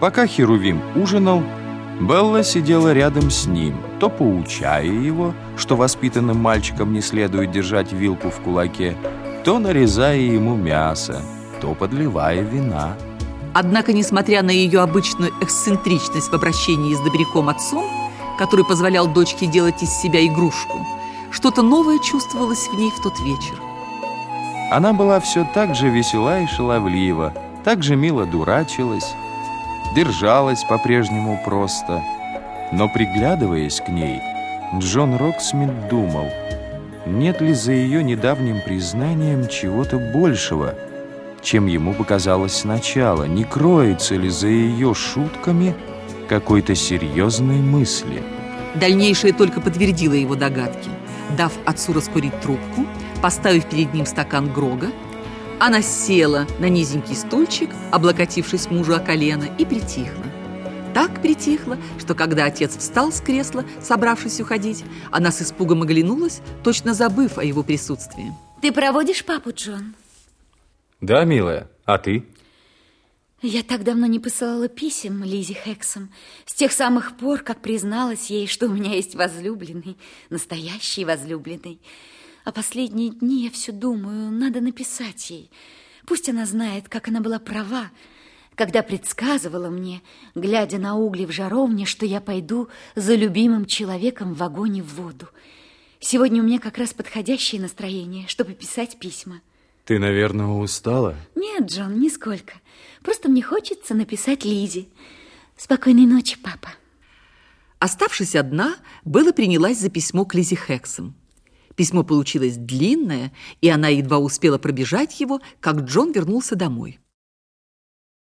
Пока Херувим ужинал, Белла сидела рядом с ним, то поучая его, что воспитанным мальчикам не следует держать вилку в кулаке, то нарезая ему мясо, то подливая вина. Однако, несмотря на ее обычную эксцентричность в обращении с добряком отцом, который позволял дочке делать из себя игрушку, что-то новое чувствовалось в ней в тот вечер. Она была все так же весела и шаловлива, так же мило дурачилась, держалась по-прежнему просто. Но, приглядываясь к ней, Джон Роксмит думал, нет ли за ее недавним признанием чего-то большего, чем ему показалось сначала, не кроется ли за ее шутками какой-то серьезной мысли. Дальнейшее только подтвердило его догадки. Дав отцу раскурить трубку, поставив перед ним стакан Грога, она села на низенький стульчик, облокотившись мужу о колено, и притихла. Так притихла, что когда отец встал с кресла, собравшись уходить, она с испугом оглянулась, точно забыв о его присутствии. Ты проводишь папу, Джон? Да, милая. А ты? Я так давно не посылала писем Лизе Хексом, с тех самых пор, как призналась ей, что у меня есть возлюбленный, настоящий возлюбленный. А последние дни я все думаю, надо написать ей. Пусть она знает, как она была права, когда предсказывала мне, глядя на угли в жаровне, что я пойду за любимым человеком в огонь и в воду. Сегодня у меня как раз подходящее настроение, чтобы писать письма. Ты, наверное, устала? Нет, Джон, нисколько. Просто мне хочется написать Лизе. Спокойной ночи, папа. Оставшись одна, Белла принялась за письмо к Лизе Хексом. Письмо получилось длинное, и она едва успела пробежать его, как Джон вернулся домой.